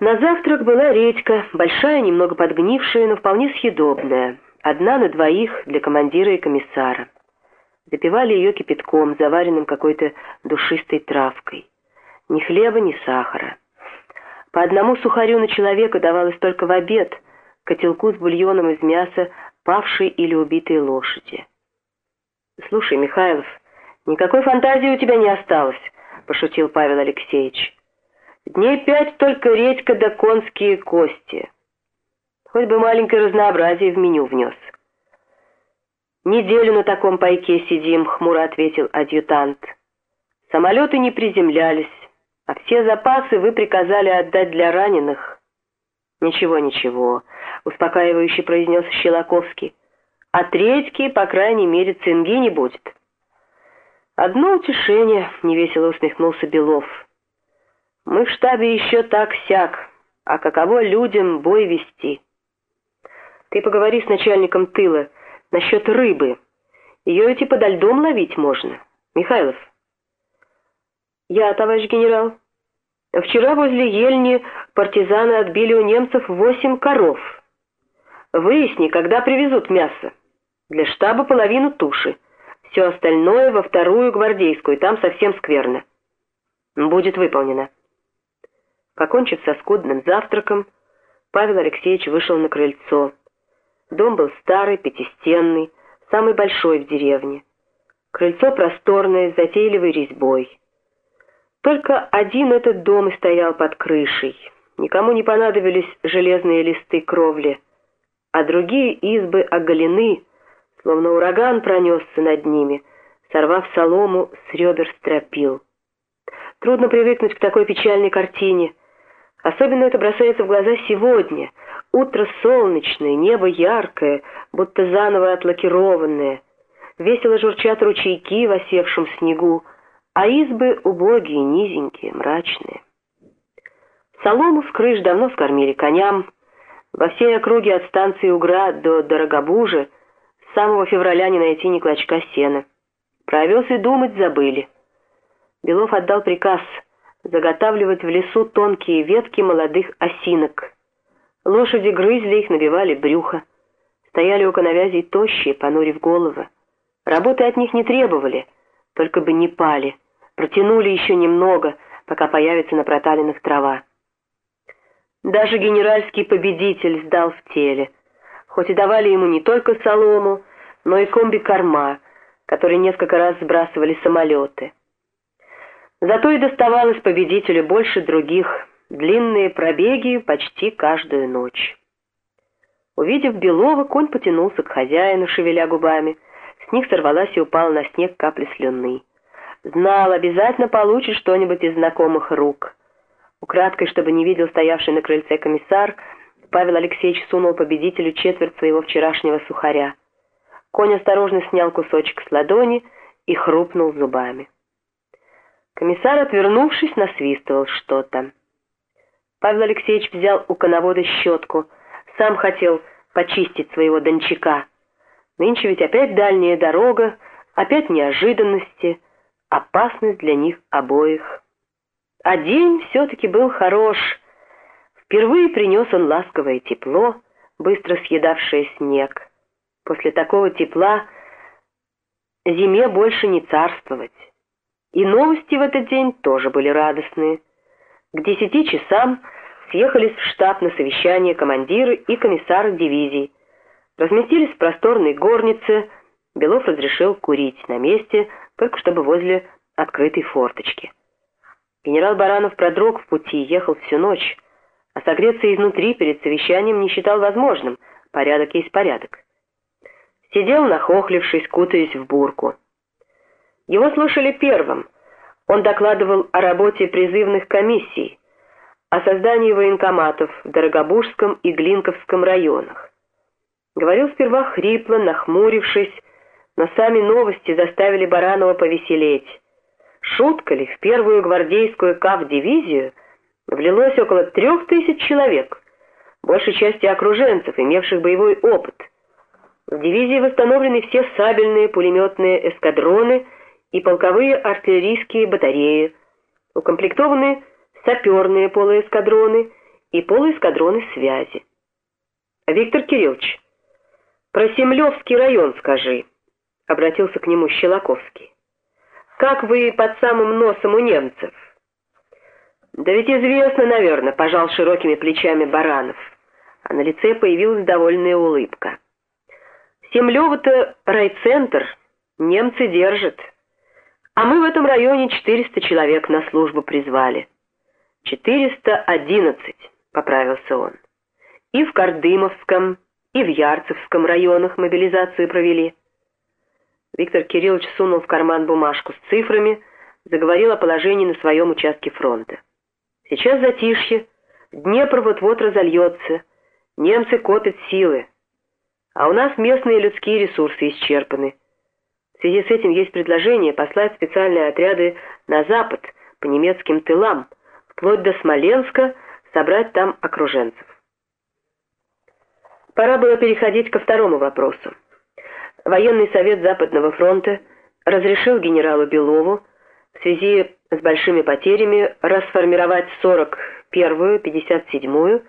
На завтрак была редька, большая, немного подгнившая, но вполне съедобная. Одна на двоих для командира и комиссара. Запивали ее кипятком, заваренным какой-то душистой травкой. Ни хлеба, ни сахара. По одному сухарю на человека давалось только в обед, котелку с бульоном из мяса павшей или убитой лошади. «Слушай, Михайлов, никакой фантазии у тебя не осталось», — пошутил Павел Алексеевич. Дней пять только редька да конские кости. Хоть бы маленькое разнообразие в меню внес. «Неделю на таком пайке сидим», — хмуро ответил адъютант. «Самолеты не приземлялись, а все запасы вы приказали отдать для раненых». «Ничего, ничего», — успокаивающе произнес Щелоковский. «От редьки, по крайней мере, цинги не будет». «Одно утешение», — невесело усмехнулся Белов. Мы в штабе еще так-сяк, а каково людям бой вести? Ты поговори с начальником тыла насчет рыбы. Ее ведь и подо льдом ловить можно. Михайлов. Я, товарищ генерал. Вчера возле Ельни партизаны отбили у немцев восемь коров. Выясни, когда привезут мясо. Для штаба половину туши. Все остальное во вторую гвардейскую, там совсем скверно. Будет выполнено. Покончив со скудным завтраком, Павел Алексеевич вышел на крыльцо. Дом был старый, пятистенный, самый большой в деревне. Крыльцо просторное, с затейливой резьбой. Только один этот дом и стоял под крышей. Никому не понадобились железные листы кровли, а другие избы оголены, словно ураган пронесся над ними, сорвав солому с ребер стропил. Трудно привыкнуть к такой печальной картине — Особенно это бросается в глаза сегодня. Утро солнечное, небо яркое, будто заново отлакированное. Весело журчат ручейки в осевшем снегу, а избы убогие, низенькие, мрачные. Солому с крыш давно скормили коням. Во всей округе от станции Угра до Дорогобужа с самого февраля не найти ни клочка сена. Про и думать забыли. Белов отдал приказ — заготавливать в лесу тонкие ветки молодых осинок. Лошади грызли их, набивали брюхо. Стояли у коновязей тощие, понурив головы. Работы от них не требовали, только бы не пали. Протянули еще немного, пока появится на проталинах трава. Даже генеральский победитель сдал в теле, хоть и давали ему не только солому, но и комби-корма, которые несколько раз сбрасывали самолеты. Зато и доставалось победителю больше других, длинные пробеги почти каждую ночь. Увидев Белова, конь потянулся к хозяину, шевеля губами. С них сорвалась и упала на снег капля слюны. Знал, обязательно получит что-нибудь из знакомых рук. Украдкой, чтобы не видел стоявший на крыльце комиссар, Павел Алексеевич сунул победителю четверть своего вчерашнего сухаря. Конь осторожно снял кусочек с ладони и хрупнул зубами. Комиссар, отвернувшись, насвистывал что-то. Павел Алексеевич взял у коновода щетку. Сам хотел почистить своего дончака. Нынче ведь опять дальняя дорога, опять неожиданности, опасность для них обоих. А день все-таки был хорош. Впервые принес он ласковое тепло, быстро съедавшее снег. После такого тепла зиме больше не царствовать. И новости в этот день тоже были радостные. К десяти часам съехались в штаб на совещание командиры и комиссары дивизий. Разместились в просторной горнице. Белов разрешил курить на месте, только чтобы возле открытой форточки. Генерал Баранов продрог в пути, ехал всю ночь, а согреться изнутри перед совещанием не считал возможным, порядок есть порядок. Сидел, нахохлившись, кутаясь в бурку. Его слушали первым. Он докладывал о работе призывных комиссий, о создании военкоматов в Дорогобужском и Глинковском районах. Говорил сперва хрипло, нахмурившись, но сами новости заставили Баранова повеселеть. Шутка ли, в первую гвардейскую КАВ-дивизию влилось около трех тысяч человек, большей части окруженцев, имевших боевой опыт. В дивизии восстановлены все сабельные пулеметные эскадроны и полковые артиллерийские батареи, укомплектованы саперные полуэскадроны и полуэскадроны связи. «Виктор Кириллович, про Семлевский район скажи», — обратился к нему Щелоковский. «Как вы под самым носом у немцев?» «Да ведь известно, наверное», — пожал широкими плечами Баранов, а на лице появилась довольная улыбка. «Семлёво-то райцентр, немцы держат, а мы в этом районе 400 человек на службу призвали». «411», — поправился он. «И в Кардымовском, и в Ярцевском районах мобилизацию провели». Виктор Кириллович сунул в карман бумажку с цифрами, заговорил о положении на своем участке фронта. Сейчас затишье, Днепр вот-вот разольется, немцы копят силы, а у нас местные людские ресурсы исчерпаны. В связи с этим есть предложение послать специальные отряды на запад, по немецким тылам, вплоть до Смоленска, собрать там окруженцев. Пора было переходить ко второму вопросу. Военный совет Западного фронта разрешил генералу Белову в связи с большими потерями расформировать 41-ю, 57-ю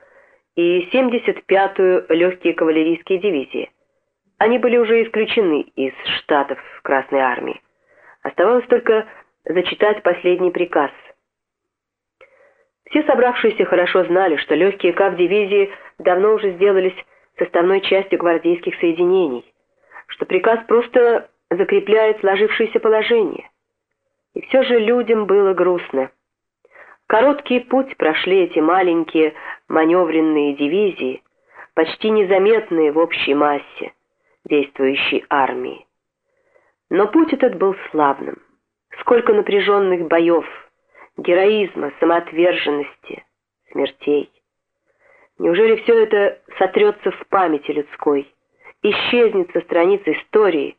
и 75-ю легкие кавалерийские дивизии. Они были уже исключены из штатов Красной Армии. Оставалось только зачитать последний приказ. Все собравшиеся хорошо знали, что легкие кав-дивизии давно уже сделались составной частью гвардейских соединений, что приказ просто закрепляет сложившееся положение. И все же людям было грустно. Короткий путь прошли эти маленькие маневренные дивизии, почти незаметные в общей массе действующей армии. Но путь этот был славным. Сколько напряженных боев, героизма, самоотверженности, смертей. Неужели все это сотрется в памяти людской, исчезнет со страниц истории,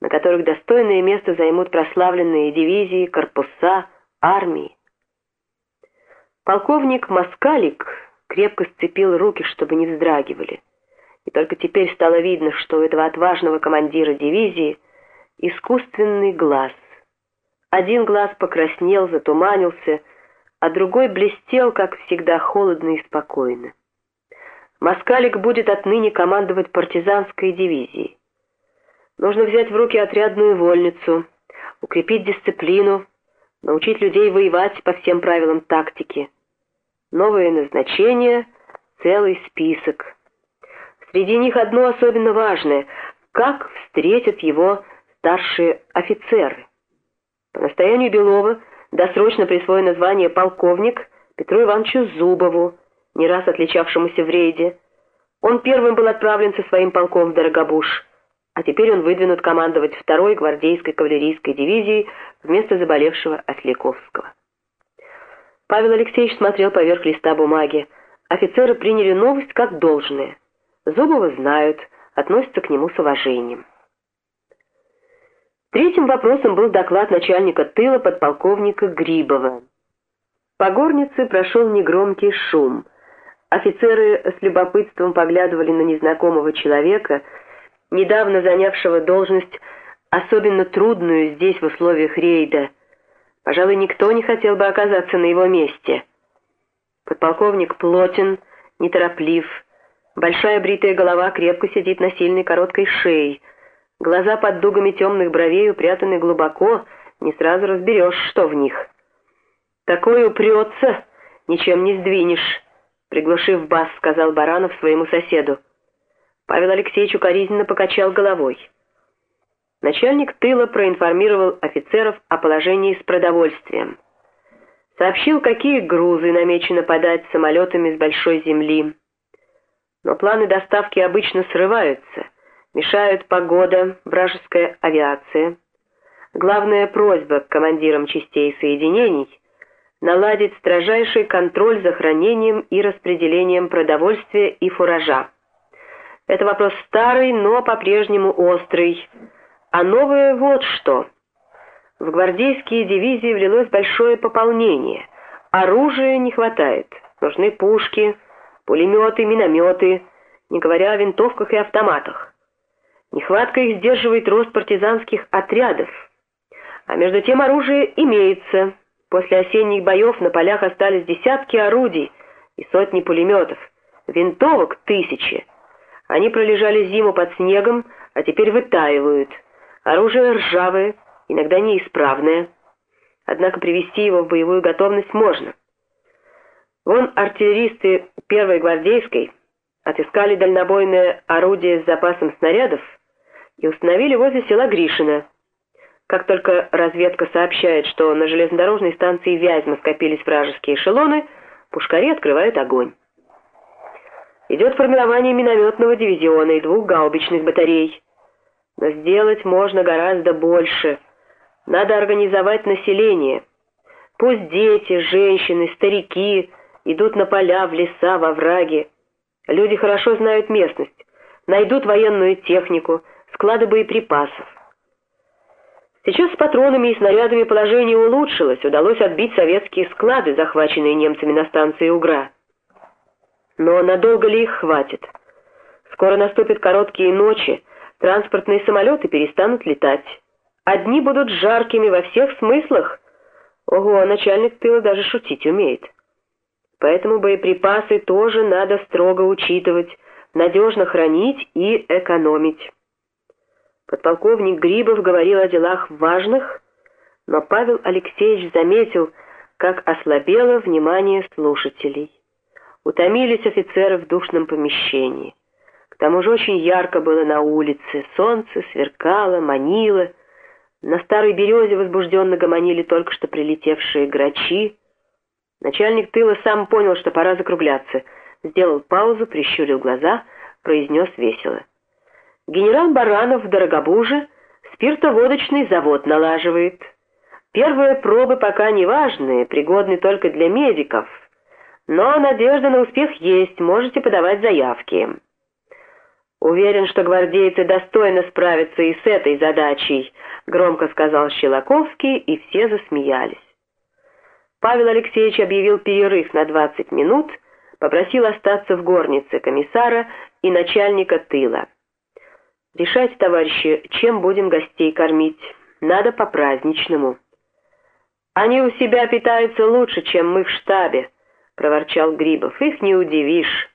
на которых достойное место займут прославленные дивизии, корпуса, армии. Полковник Москалик крепко сцепил руки, чтобы не вздрагивали. И только теперь стало видно, что у этого отважного командира дивизии искусственный глаз. Один глаз покраснел, затуманился, а другой блестел, как всегда, холодно и спокойно. Москалик будет отныне командовать партизанской дивизией. Нужно взять в руки отрядную вольницу, укрепить дисциплину, научить людей воевать по всем правилам тактики. Новые назначения, целый список. Среди них одно особенно важное — как встретят его старшие офицеры. По настоянию Белова досрочно присвоено звание полковник Петру Ивановичу Зубову, не раз отличавшемуся в рейде. Он первым был отправлен со своим полком в Дорогобуш — а теперь он выдвинут командовать второй гвардейской кавалерийской дивизией вместо заболевшего Осляковского. Павел Алексеевич смотрел поверх листа бумаги. Офицеры приняли новость как должное. Зубова знают, относятся к нему с уважением. Третьим вопросом был доклад начальника тыла подполковника Грибова. По горнице прошел негромкий шум. Офицеры с любопытством поглядывали на незнакомого человека, недавно занявшего должность, особенно трудную здесь в условиях рейда. Пожалуй, никто не хотел бы оказаться на его месте. Подполковник плотен, нетороплив, большая бритая голова крепко сидит на сильной короткой шее, глаза под дугами темных бровей упрятаны глубоко, не сразу разберешь, что в них. «Такой упрется, ничем не сдвинешь», — приглушив бас, сказал Баранов своему соседу. Павел Алексеевич укоризненно покачал головой. Начальник тыла проинформировал офицеров о положении с продовольствием. Сообщил, какие грузы намечено подать самолетами с большой земли. Но планы доставки обычно срываются, мешают погода, вражеская авиация. Главная просьба к командирам частей соединений — наладить строжайший контроль за хранением и распределением продовольствия и фуража. Это вопрос старый, но по-прежнему острый. А новое вот что. В гвардейские дивизии влилось большое пополнение. Оружия не хватает. Нужны пушки, пулеметы, минометы, не говоря о винтовках и автоматах. Нехватка их сдерживает рост партизанских отрядов. А между тем оружие имеется. После осенних боев на полях остались десятки орудий, и сотни пулеметов, винтовок тысячи. Они пролежали зиму под снегом, а теперь вытаивают. Оружие ржавое, иногда неисправное. Однако привести его в боевую готовность можно. Вон артиллеристы первой гвардейской отыскали дальнобойное орудие с запасом снарядов и установили возле села Гришина. Как только разведка сообщает, что на железнодорожной станции Вязьма скопились вражеские эшелоны, пушкари открывают огонь. Идет формирование минометного дивизиона и двух гаубичных батарей. Но сделать можно гораздо больше. Надо организовать население. Пусть дети, женщины, старики идут на поля, в леса, во враги. Люди хорошо знают местность, найдут военную технику, склады боеприпасов. Сейчас с патронами и снарядами положение улучшилось, удалось отбить советские склады, захваченные немцами на станции Угра. Но надолго ли их хватит? Скоро наступят короткие ночи, транспортные самолеты перестанут летать. Одни будут жаркими во всех смыслах. Ого, начальник тыла даже шутить умеет. Поэтому боеприпасы тоже надо строго учитывать, надежно хранить и экономить. Подполковник Грибов говорил о делах важных, но Павел Алексеевич заметил, как ослабело внимание слушателей. Утомились офицеры в душном помещении. К тому же очень ярко было на улице, солнце сверкало, манило. На старой березе возбужденно гомонили только что прилетевшие грачи. Начальник тыла сам понял, что пора закругляться. Сделал паузу, прищурил глаза, произнес весело. Генерал Баранов в Дорогобуже спиртоводочный завод налаживает. Первые пробы пока не важные, пригодны только для медиков — но надежда на успех есть, можете подавать заявки. Уверен, что гвардейцы достойно справятся и с этой задачей, громко сказал Щелоковский, и все засмеялись. Павел Алексеевич объявил перерыв на 20 минут, попросил остаться в горнице комиссара и начальника тыла. Решайте, товарищи, чем будем гостей кормить. Надо по-праздничному. Они у себя питаются лучше, чем мы в штабе, — проворчал Грибов. «Их не удивишь».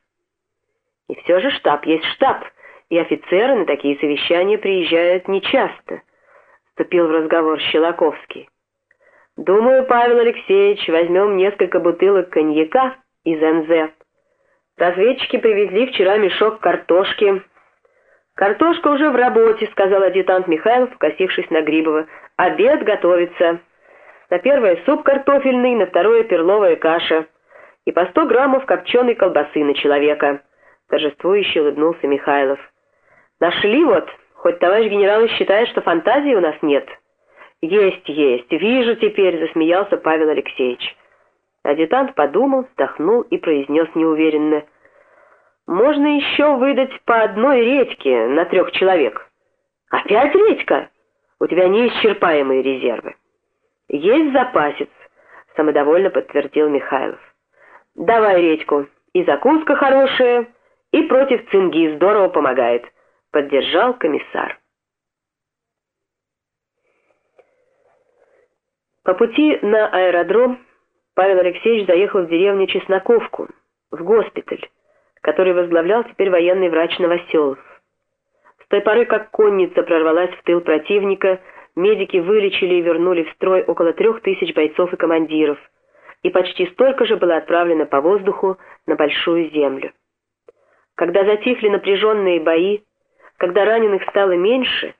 «И все же штаб есть штаб, и офицеры на такие совещания приезжают нечасто», — вступил в разговор Щелоковский. «Думаю, Павел Алексеевич, возьмем несколько бутылок коньяка из НЗ. Разведчики привезли вчера мешок картошки». «Картошка уже в работе», — сказал адъютант Михайлов, покосившись на Грибова. «Обед готовится. На первое суп картофельный, на второе перловая каша» и по сто граммов копченой колбасы на человека», — торжествующе улыбнулся Михайлов. «Нашли вот, хоть товарищ генерал и считает, что фантазии у нас нет». «Есть, есть, вижу теперь», — засмеялся Павел Алексеевич. Адъютант подумал, вздохнул и произнес неуверенно. «Можно еще выдать по одной редьке на трех человек». «Опять редька? У тебя неисчерпаемые резервы». «Есть запасец», — самодовольно подтвердил Михайлов. «Давай редьку. И закуска хорошая, и против цинги здорово помогает», — поддержал комиссар. По пути на аэродром Павел Алексеевич заехал в деревню Чесноковку, в госпиталь, который возглавлял теперь военный врач Новоселов. С той поры, как конница прорвалась в тыл противника, медики вылечили и вернули в строй около трех тысяч бойцов и командиров — и почти столько же было отправлено по воздуху на Большую Землю. Когда затихли напряженные бои, когда раненых стало меньше,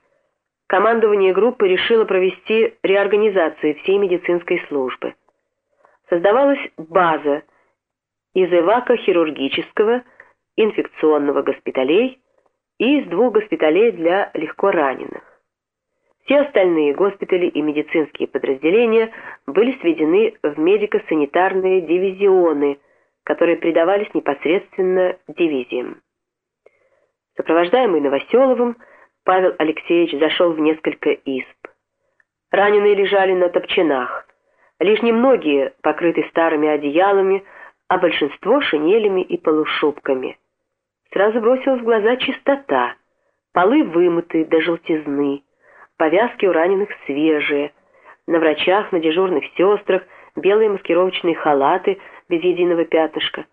командование группы решило провести реорганизацию всей медицинской службы. Создавалась база из эвако-хирургического, инфекционного госпиталей и из двух госпиталей для легко раненых. Все остальные госпитали и медицинские подразделения были сведены в медико-санитарные дивизионы, которые придавались непосредственно дивизиям. Сопровождаемый Новоселовым, Павел Алексеевич зашел в несколько исп. Раненые лежали на топчинах, лишь немногие покрыты старыми одеялами, а большинство шинелями и полушубками. Сразу бросилась в глаза чистота, полы вымыты до желтизны, Повязки у раненых свежие. На врачах, на дежурных сестрах белые маскировочные халаты без единого пятнышка.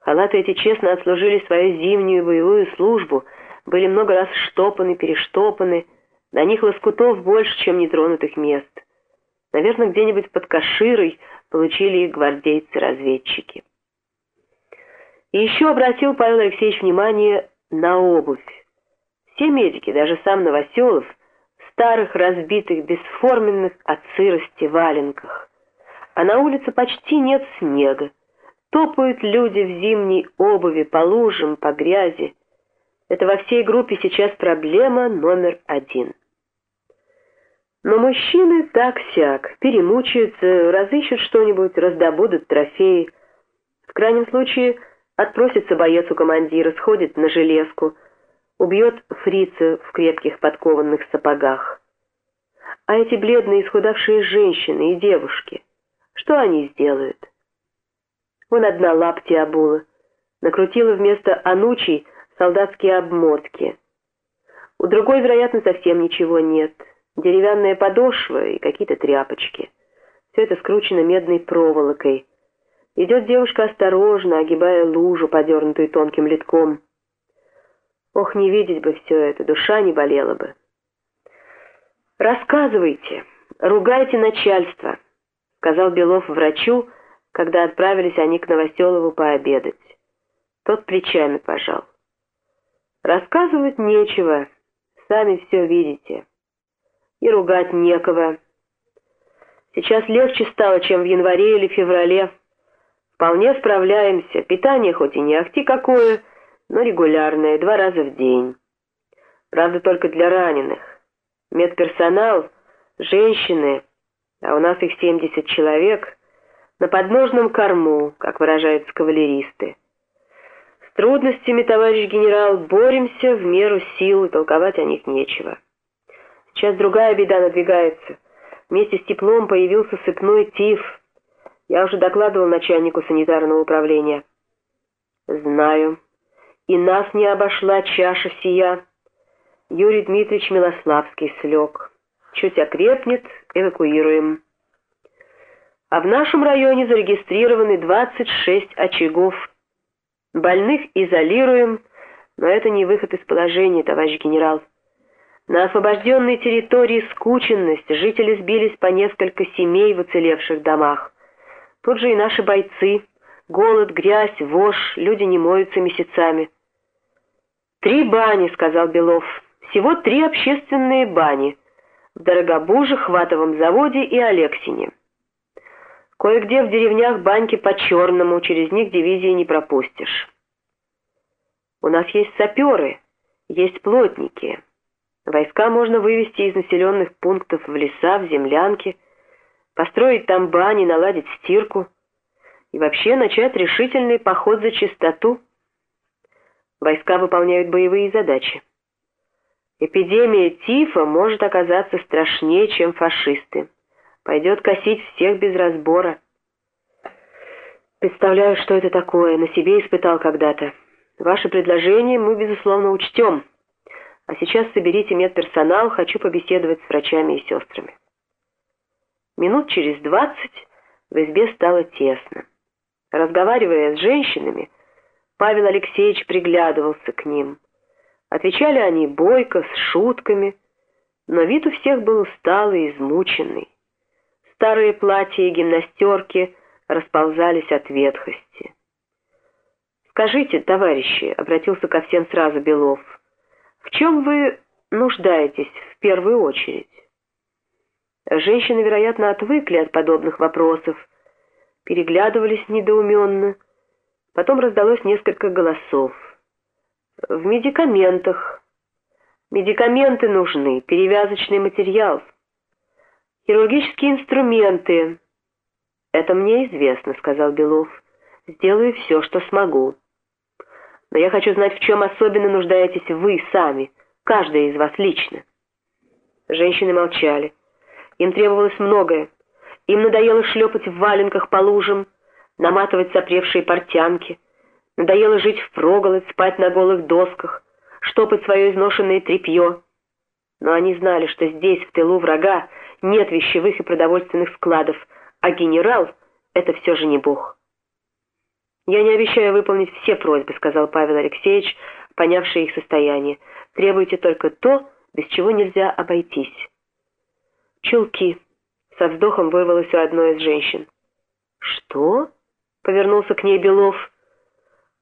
Халаты эти честно отслужили свою зимнюю боевую службу, были много раз штопаны, перештопаны, на них лоскутов больше, чем нетронутых мест. Наверное, где-нибудь под Каширой получили их гвардейцы-разведчики. И еще обратил Павел Алексеевич внимание на обувь. Все медики, даже сам Новоселов, в старых, разбитых, бесформенных от сырости валенках. А на улице почти нет снега. Топают люди в зимней обуви по лужам, по грязи. Это во всей группе сейчас проблема номер один. Но мужчины так-сяк, перемучаются, разыщут что-нибудь, раздобудут трофеи. В крайнем случае отпросится боец у командира, сходит на железку, убьет фрица в крепких подкованных сапогах. А эти бледные исхудавшие женщины и девушки, что они сделают? Вон одна лапти обула. Накрутила вместо анучей солдатские обмотки. У другой, вероятно, совсем ничего нет. Деревянная подошва и какие-то тряпочки. Все это скручено медной проволокой. Идет девушка осторожно, огибая лужу, подернутую тонким литком. Ох, не видеть бы все это, душа не болела бы. «Рассказывайте, ругайте начальство», — сказал Белов врачу, — когда отправились они к Новоселову пообедать. Тот плечами пожал. Рассказывать нечего, сами все видите. И ругать некого. Сейчас легче стало, чем в январе или феврале. Вполне справляемся, питание хоть и не ахти какое, но регулярное, два раза в день. Правда, только для раненых. Медперсонал, женщины, а у нас их 70 человек — на подножном корму, как выражаются кавалеристы. С трудностями, товарищ генерал, боремся в меру сил, и толковать о них нечего. Сейчас другая беда надвигается. Вместе с теплом появился сыпной тиф. Я уже докладывал начальнику санитарного управления. Знаю. И нас не обошла чаша сия. Юрий Дмитриевич Милославский слег. Чуть окрепнет, эвакуируем а в нашем районе зарегистрированы 26 очагов. Больных изолируем, но это не выход из положения, товарищ генерал. На освобожденной территории скученность, жители сбились по несколько семей в уцелевших домах. Тут же и наши бойцы. Голод, грязь, вошь, люди не моются месяцами. «Три бани», — сказал Белов. «Всего три общественные бани. В Дорогобуже, Хватовом заводе и Алексине». Кое-где в деревнях баньки по-черному, через них дивизии не пропустишь. У нас есть саперы, есть плотники. Войска можно вывести из населенных пунктов в леса, в землянки, построить там бани, наладить стирку и вообще начать решительный поход за чистоту. Войска выполняют боевые задачи. Эпидемия тифа может оказаться страшнее, чем фашисты. Пойдет косить всех без разбора. Представляю, что это такое, на себе испытал когда-то. Ваше предложение мы, безусловно, учтем. А сейчас соберите медперсонал, хочу побеседовать с врачами и сестрами. Минут через двадцать в избе стало тесно. Разговаривая с женщинами, Павел Алексеевич приглядывался к ним. Отвечали они бойко, с шутками, но вид у всех был усталый, измученный. Старые платья и гимнастерки расползались от ветхости. «Скажите, товарищи», — обратился ко всем сразу Белов, «в чем вы нуждаетесь в первую очередь?» Женщины, вероятно, отвыкли от подобных вопросов, переглядывались недоуменно. Потом раздалось несколько голосов. «В медикаментах. Медикаменты нужны, перевязочный материал». Хирургические инструменты. Это мне известно, сказал Белов. Сделаю все, что смогу. Но я хочу знать, в чем особенно нуждаетесь вы сами, каждая из вас лично. Женщины молчали. Им требовалось многое. Им надоело шлепать в валенках по лужам, наматывать сопревшие портянки. Надоело жить в проголодь, спать на голых досках, штопать свое изношенное тряпье. Но они знали, что здесь, в тылу врага, нет вещевых и продовольственных складов, а генерал — это все же не бог. «Я не обещаю выполнить все просьбы», — сказал Павел Алексеевич, понявший их состояние. «Требуйте только то, без чего нельзя обойтись». «Чулки», — со вздохом вырвалось у одной из женщин. «Что?» — повернулся к ней Белов.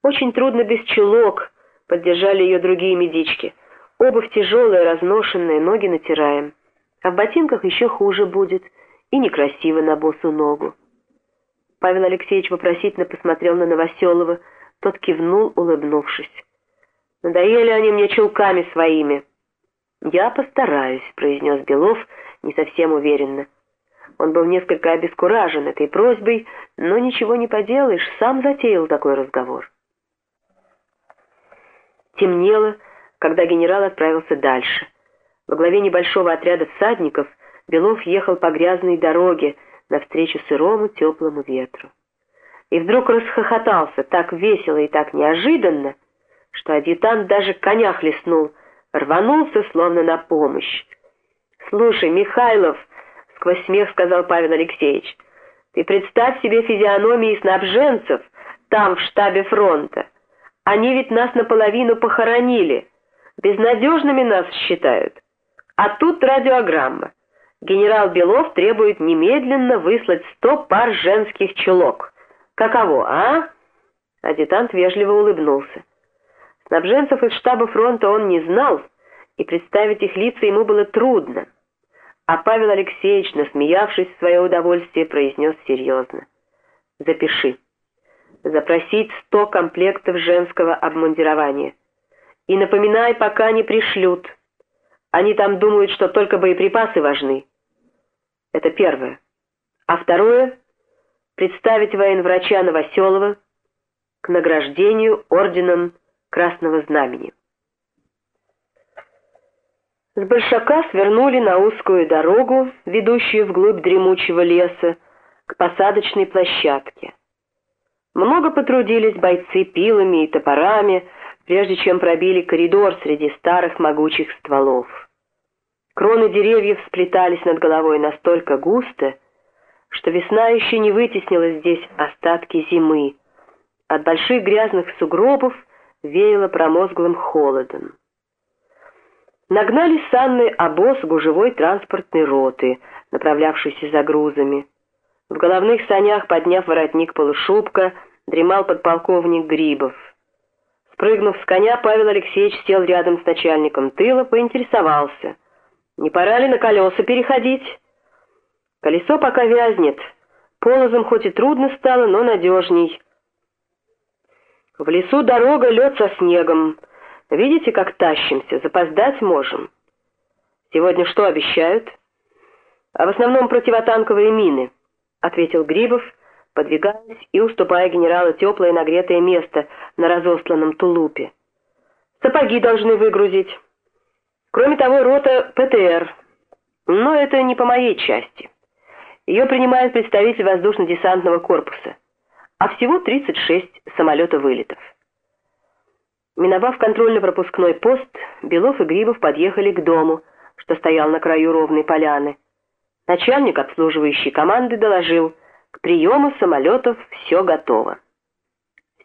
«Очень трудно без чулок», — поддержали ее другие медички. «Обувь тяжелая, разношенная, ноги натираем. А в ботинках еще хуже будет, и некрасиво на босу ногу». Павел Алексеевич вопросительно посмотрел на Новоселова. Тот кивнул, улыбнувшись. «Надоели они мне чулками своими». «Я постараюсь», — произнес Белов не совсем уверенно. Он был несколько обескуражен этой просьбой, но ничего не поделаешь, сам затеял такой разговор. Темнело, когда генерал отправился дальше. Во главе небольшого отряда всадников Белов ехал по грязной дороге, навстречу сырому теплому ветру. И вдруг расхохотался так весело и так неожиданно, что адъютант даже коня хлестнул, рванулся словно на помощь. «Слушай, Михайлов!» — сквозь смех сказал Павел Алексеевич. «Ты представь себе физиономии снабженцев там, в штабе фронта. Они ведь нас наполовину похоронили. Безнадежными нас считают. А тут радиограмма. Генерал Белов требует немедленно выслать сто пар женских чулок. Каково, а?» Адъютант вежливо улыбнулся. Снабженцев из штаба фронта он не знал, и представить их лица ему было трудно. А Павел Алексеевич, насмеявшись в свое удовольствие, произнес серьезно. «Запиши. Запросить сто комплектов женского обмундирования. И напоминай, пока не пришлют. Они там думают, что только боеприпасы важны. Это первое. А второе — представить военврача Новоселова к награждению орденом Красного Знамени. С Большака свернули на узкую дорогу, ведущую вглубь дремучего леса, к посадочной площадке. Много потрудились бойцы пилами и топорами, прежде чем пробили коридор среди старых могучих стволов. Кроны деревьев сплетались над головой настолько густо, что весна еще не вытеснила здесь остатки зимы. От больших грязных сугробов веяло промозглым холодом. Нагнали санный обоз гужевой транспортной роты, направлявшийся за грузами. В головных санях, подняв воротник полушубка, дремал подполковник Грибов. Спрыгнув с коня, Павел Алексеевич сел рядом с начальником тыла, поинтересовался — не пора ли на колеса переходить? Колесо пока вязнет. Полозом хоть и трудно стало, но надежней. В лесу дорога, лед со снегом. Видите, как тащимся, запоздать можем. Сегодня что обещают? А в основном противотанковые мины, ответил Грибов, подвигаясь и уступая генералу теплое нагретое место на разосланном тулупе. Сапоги должны выгрузить. Кроме того, рота ПТР. Но это не по моей части. Ее принимает представитель воздушно-десантного корпуса. А всего 36 самолета-вылетов. Миновав контрольно-пропускной пост, Белов и Грибов подъехали к дому, что стоял на краю ровной поляны. Начальник обслуживающей команды доложил, к приему самолетов все готово.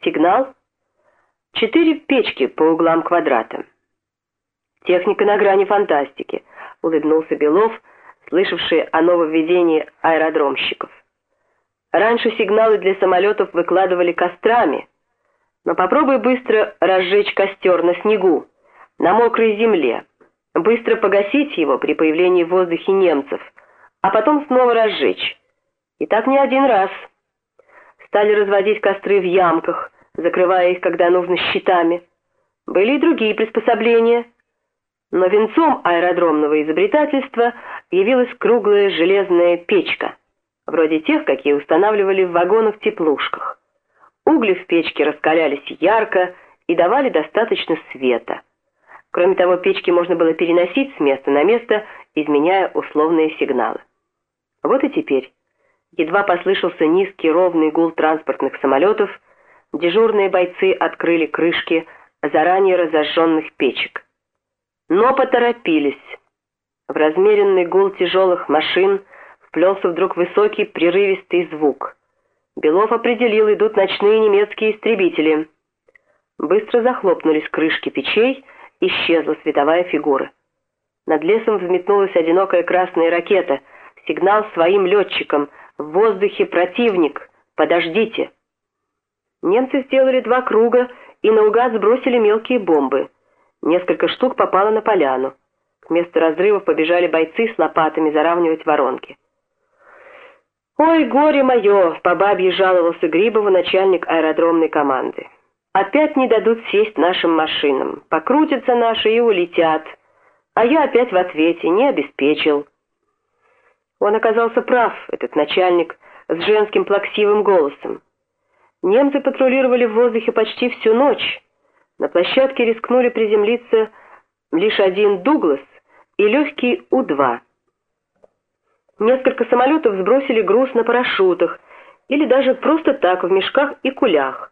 Сигнал. Четыре печки по углам квадрата. Техника на грани фантастики, улыбнулся Белов, слышавший о нововведении аэродромщиков. Раньше сигналы для самолетов выкладывали кострами, но попробуй быстро разжечь костер на снегу, на мокрой земле, быстро погасить его при появлении в воздухе немцев, а потом снова разжечь. И так не один раз. Стали разводить костры в ямках, закрывая их, когда нужно, щитами. Были и другие приспособления — но венцом аэродромного изобретательства явилась круглая железная печка, вроде тех, какие устанавливали в вагонах-теплушках. Угли в печке раскалялись ярко и давали достаточно света. Кроме того, печки можно было переносить с места на место, изменяя условные сигналы. Вот и теперь. Едва послышался низкий ровный гул транспортных самолетов, дежурные бойцы открыли крышки заранее разожженных печек. Но поторопились. В размеренный гул тяжелых машин вплелся вдруг высокий прерывистый звук. Белов определил, идут ночные немецкие истребители. Быстро захлопнулись крышки печей, исчезла световая фигура. Над лесом взметнулась одинокая красная ракета. Сигнал своим летчикам. В воздухе противник. Подождите. Немцы сделали два круга и наугад сбросили мелкие бомбы. Несколько штук попало на поляну. К месту разрывов побежали бойцы с лопатами заравнивать воронки. «Ой, горе мое!» — по бабье жаловался Грибову начальник аэродромной команды. «Опять не дадут сесть нашим машинам. Покрутятся наши и улетят. А я опять в ответе, не обеспечил». Он оказался прав, этот начальник, с женским плаксивым голосом. Немцы патрулировали в воздухе почти всю ночь. На площадке рискнули приземлиться лишь один «Дуглас» и легкий У-2. Несколько самолетов сбросили груз на парашютах или даже просто так в мешках и кулях.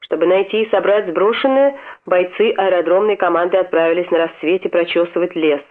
Чтобы найти и собрать сброшенное, бойцы аэродромной команды отправились на рассвете прочесывать лес.